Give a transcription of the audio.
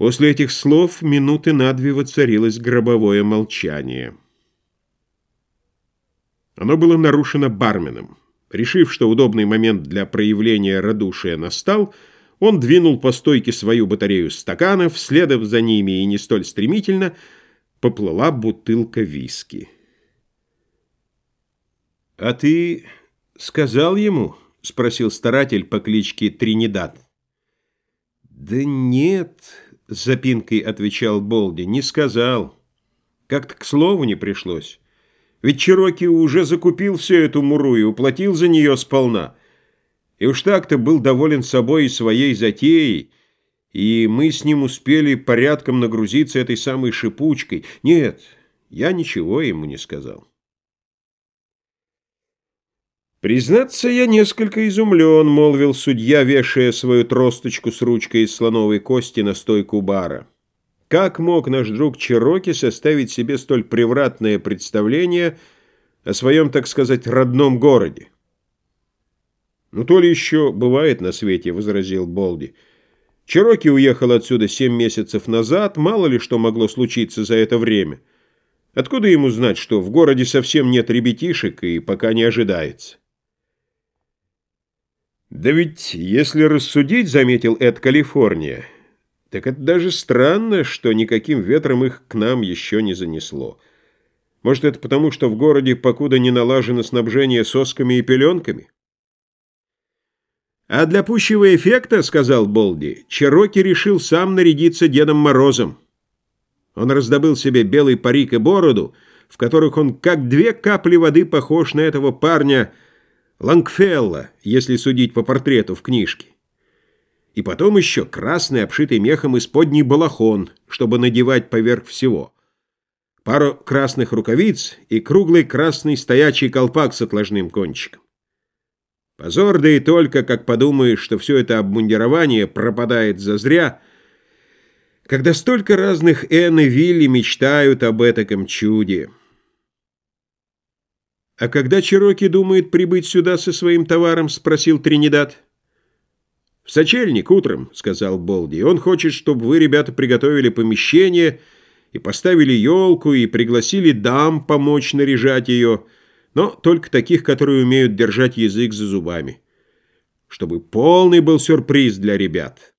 После этих слов минуты на две воцарилось гробовое молчание. Оно было нарушено барменом. Решив, что удобный момент для проявления радушия настал, он двинул по стойке свою батарею стаканов, следом за ними и не столь стремительно поплыла бутылка виски. «А ты сказал ему?» — спросил старатель по кличке Тринидад. «Да нет», с запинкой отвечал Болди. «Не сказал. Как-то к слову не пришлось. Ведь Чироки уже закупил всю эту муру и уплатил за нее сполна. И уж так-то был доволен собой и своей затеей, и мы с ним успели порядком нагрузиться этой самой шипучкой. Нет, я ничего ему не сказал». «Признаться, я несколько изумлен», — молвил судья, вешая свою тросточку с ручкой из слоновой кости на стойку бара. «Как мог наш друг Чироки составить себе столь превратное представление о своем, так сказать, родном городе?» «Ну, то ли еще бывает на свете», — возразил Болди. «Чироки уехал отсюда семь месяцев назад, мало ли что могло случиться за это время. Откуда ему знать, что в городе совсем нет ребятишек и пока не ожидается?» «Да ведь, если рассудить, — заметил Эд Калифорния, — так это даже странно, что никаким ветром их к нам еще не занесло. Может, это потому, что в городе покуда не налажено снабжение сосками и пеленками?» «А для пущего эффекта, — сказал Болди, — Чероки решил сам нарядиться Дедом Морозом. Он раздобыл себе белый парик и бороду, в которых он как две капли воды похож на этого парня — Лангфелла, если судить по портрету в книжке. И потом еще красный, обшитый мехом исподний балахон, чтобы надевать поверх всего. Пару красных рукавиц и круглый красный стоячий колпак с отложным кончиком. Позор, да и только, как подумаешь, что все это обмундирование пропадает зазря, когда столько разных Энн и Вилли мечтают об этаком чуде. «А когда Чироки думает прибыть сюда со своим товаром?» — спросил Тринидад. «В сочельник утром», — сказал Болди. «Он хочет, чтобы вы, ребята, приготовили помещение и поставили елку, и пригласили дам помочь наряжать ее, но только таких, которые умеют держать язык за зубами. Чтобы полный был сюрприз для ребят».